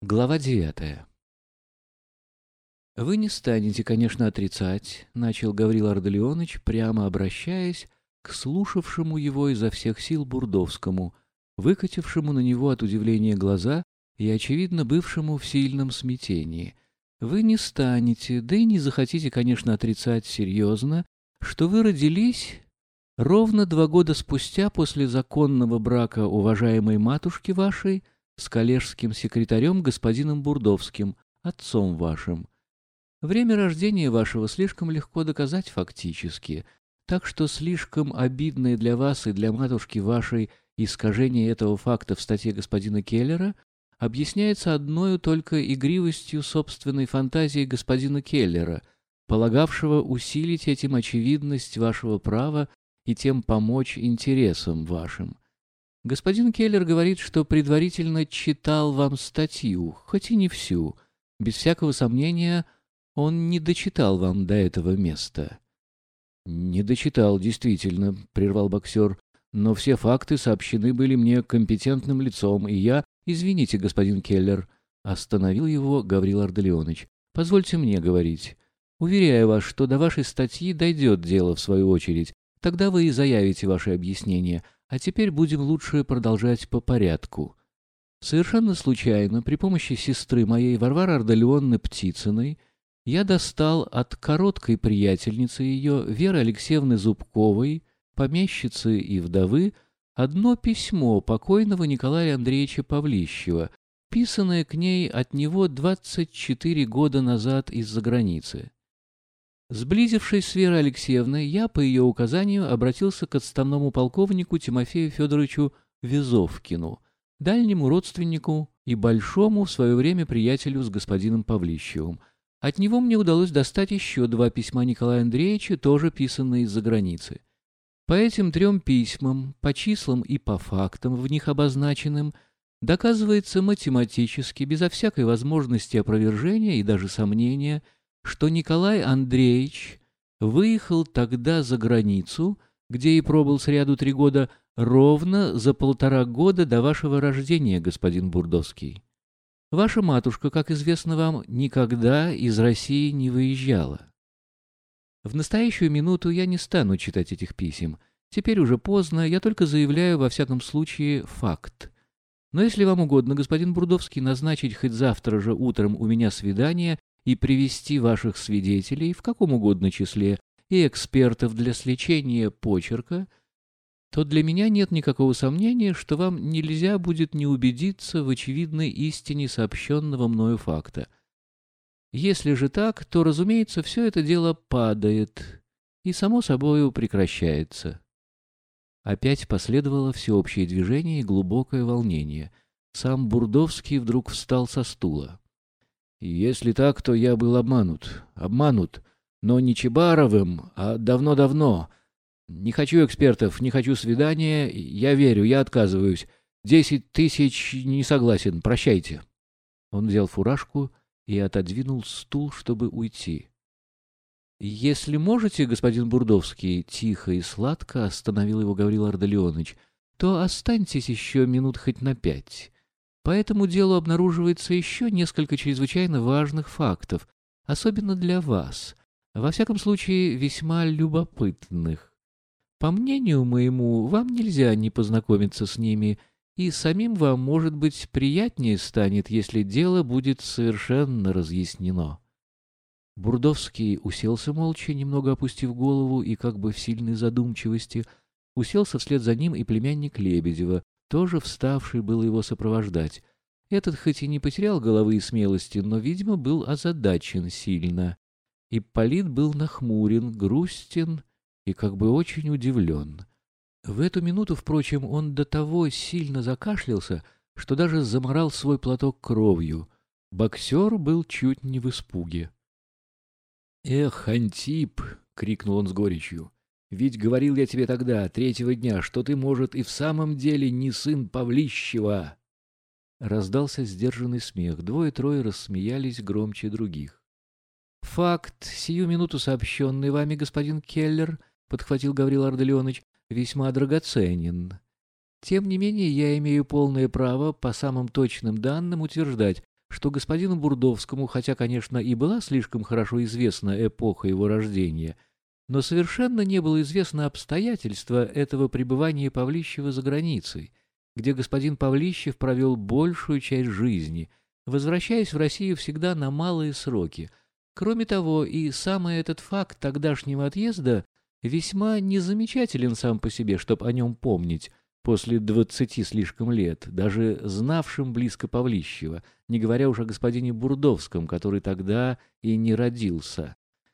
Глава девятая. «Вы не станете, конечно, отрицать», — начал Гаврил Ардалионович, прямо обращаясь к слушавшему его изо всех сил Бурдовскому, выкатившему на него от удивления глаза и, очевидно, бывшему в сильном смятении. «Вы не станете, да и не захотите, конечно, отрицать серьезно, что вы родились ровно два года спустя после законного брака уважаемой матушки вашей с коллежским секретарем господином Бурдовским, отцом вашим. Время рождения вашего слишком легко доказать фактически, так что слишком обидное для вас и для матушки вашей искажение этого факта в статье господина Келлера объясняется одною только игривостью собственной фантазии господина Келлера, полагавшего усилить этим очевидность вашего права и тем помочь интересам вашим. Господин Келлер говорит, что предварительно читал вам статью, хоть и не всю. Без всякого сомнения, он не дочитал вам до этого места. «Не дочитал, действительно», — прервал боксер, «но все факты сообщены были мне компетентным лицом, и я...» «Извините, господин Келлер», — остановил его Гаврил Арделеонович. «Позвольте мне говорить. Уверяю вас, что до вашей статьи дойдет дело в свою очередь. Тогда вы и заявите ваши объяснения. А теперь будем лучше продолжать по порядку. Совершенно случайно, при помощи сестры моей Варвары Ардалионны Птицыной, я достал от короткой приятельницы ее, Веры Алексеевны Зубковой, помещицы и вдовы, одно письмо покойного Николая Андреевича Павлищева, писанное к ней от него 24 года назад из-за границы. Сблизившись с Верой Алексеевной, я, по ее указанию, обратился к отставному полковнику Тимофею Федоровичу Везовкину, дальнему родственнику и большому в свое время приятелю с господином Павлищевым, от него мне удалось достать еще два письма Николая Андреевича, тоже писанные из-за границы. По этим трем письмам, по числам и по фактам, в них обозначенным, доказывается математически, безо всякой возможности опровержения и даже сомнения, что Николай Андреевич выехал тогда за границу, где и пробыл сряду три года, ровно за полтора года до вашего рождения, господин Бурдовский. Ваша матушка, как известно вам, никогда из России не выезжала. В настоящую минуту я не стану читать этих писем. Теперь уже поздно, я только заявляю, во всяком случае, факт. Но если вам угодно, господин Бурдовский, назначить хоть завтра же утром у меня свидание и привести ваших свидетелей в каком угодно числе и экспертов для сличения почерка — то для меня нет никакого сомнения, что вам нельзя будет не убедиться в очевидной истине сообщенного мною факта. Если же так, то, разумеется, все это дело падает и, само собою, прекращается. Опять последовало всеобщее движение и глубокое волнение. Сам Бурдовский вдруг встал со стула. «Если так, то я был обманут. Обманут, но не Чебаровым, а давно-давно» Не хочу экспертов, не хочу свидания. Я верю, я отказываюсь. Десять тысяч не согласен. Прощайте. Он взял фуражку и отодвинул стул, чтобы уйти. «Если можете, господин Бурдовский, тихо и сладко остановил его Гаврил Ардалионович, то останьтесь еще минут хоть на пять. По этому делу обнаруживается еще несколько чрезвычайно важных фактов, особенно для вас, во всяком случае весьма любопытных. По мнению моему, вам нельзя не познакомиться с ними, и самим вам, может быть, приятнее станет, если дело будет совершенно разъяснено. Бурдовский уселся молча, немного опустив голову и как бы в сильной задумчивости. Уселся вслед за ним и племянник Лебедева, тоже вставший был его сопровождать. Этот хоть и не потерял головы и смелости, но, видимо, был озадачен сильно. И Полит был нахмурен, грустен и как бы очень удивлен. В эту минуту, впрочем, он до того сильно закашлялся, что даже заморал свой платок кровью. Боксер был чуть не в испуге. «Эх, Антип!» — крикнул он с горечью. «Ведь говорил я тебе тогда, третьего дня, что ты, может, и в самом деле не сын Павлищева!» Раздался сдержанный смех. Двое-трое рассмеялись громче других. «Факт, сию минуту сообщенный вами, господин Келлер, — подхватил Гаврил Арделеонович, — весьма драгоценен. Тем не менее, я имею полное право по самым точным данным утверждать, что господину Бурдовскому, хотя, конечно, и была слишком хорошо известна эпоха его рождения, но совершенно не было известно обстоятельства этого пребывания Павлищева за границей, где господин Павлищев провел большую часть жизни, возвращаясь в Россию всегда на малые сроки. Кроме того, и самый этот факт тогдашнего отъезда весьма незамечателен сам по себе, чтоб о нем помнить, после двадцати слишком лет, даже знавшим близко Павлищева, не говоря уж о господине Бурдовском, который тогда и не родился.